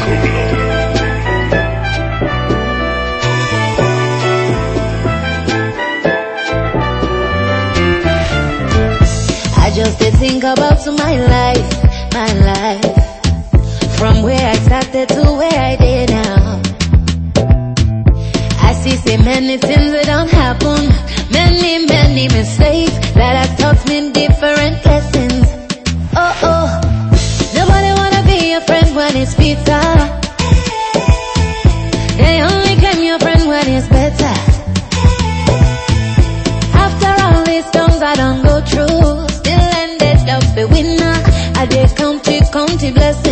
I just did think about my life, my life. From where I started to where I did now. I see so many things that don't happen. Many, many mistakes that I thought me different. she blessed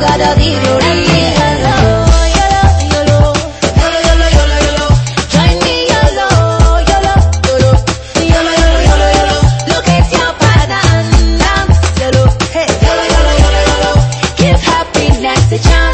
gotta be rude. the chance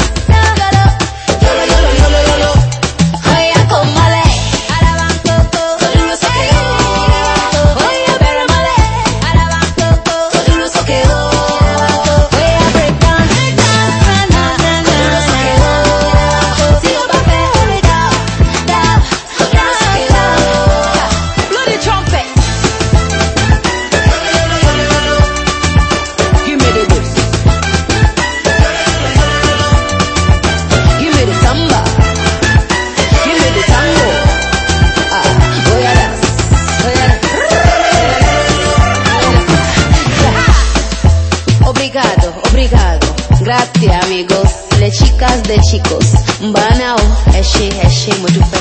Chocolate, amigos, de chicas, de chicos. Banao, eshe, eshe, mojupe.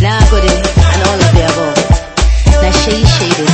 Nagode, and all of the above. Nashe, shade.